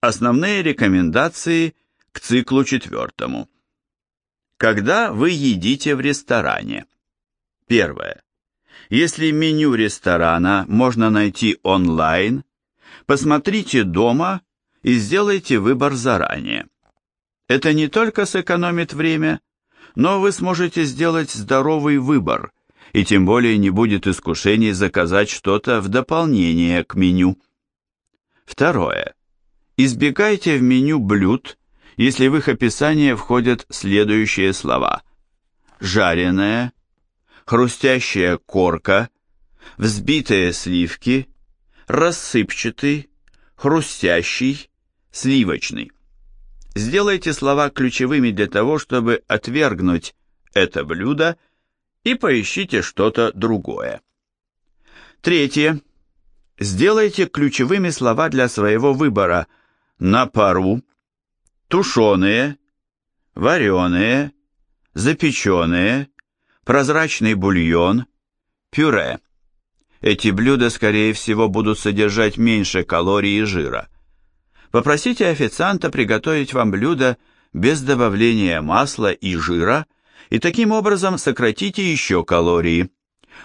Основные рекомендации к циклу четвертому. Когда вы едите в ресторане? Первое. Если меню ресторана можно найти онлайн, посмотрите дома и сделайте выбор заранее. Это не только сэкономит время, но вы сможете сделать здоровый выбор, и тем более не будет искушений заказать что-то в дополнение к меню. Второе. Избегайте в меню блюд, если в их описание входят следующие слова. Жареное, хрустящая корка, взбитые сливки, рассыпчатый, хрустящий, сливочный. Сделайте слова ключевыми для того, чтобы отвергнуть это блюдо и поищите что-то другое. Третье. Сделайте ключевыми слова для своего выбора на пару, тушеные, вареные, запеченные, прозрачный бульон, пюре. Эти блюда, скорее всего, будут содержать меньше калорий и жира. Попросите официанта приготовить вам блюдо без добавления масла и жира, и таким образом сократите еще калории.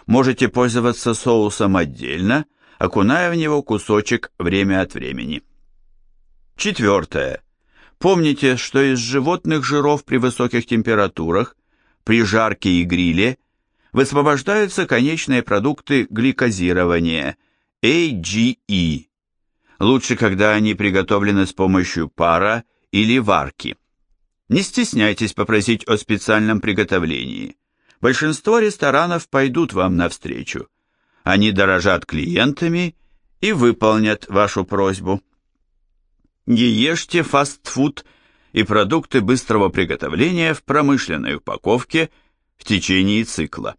Можете пользоваться соусом отдельно, окуная в него кусочек время от времени. Четвертое. Помните, что из животных жиров при высоких температурах, при жарке и гриле, высвобождаются конечные продукты гликозирования AGE. Лучше, когда они приготовлены с помощью пара или варки. Не стесняйтесь попросить о специальном приготовлении. Большинство ресторанов пойдут вам навстречу. Они дорожат клиентами и выполнят вашу просьбу. Не ешьте фастфуд и продукты быстрого приготовления в промышленной упаковке в течение цикла.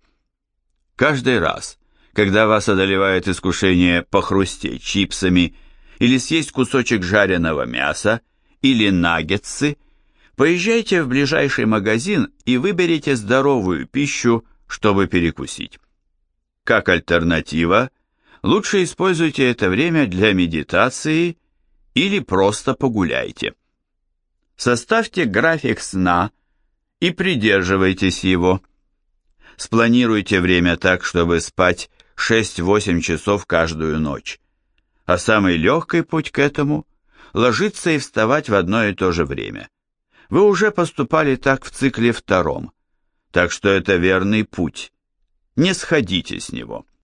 Каждый раз, когда вас одолевает искушение похрустеть чипсами или съесть кусочек жареного мяса или наггетсы, поезжайте в ближайший магазин и выберите здоровую пищу, чтобы перекусить. Как альтернатива, лучше используйте это время для медитации или просто погуляйте. Составьте график сна и придерживайтесь его. Спланируйте время так, чтобы спать 6-8 часов каждую ночь. А самый легкий путь к этому – ложиться и вставать в одно и то же время. Вы уже поступали так в цикле втором, так что это верный путь. Не сходите с него.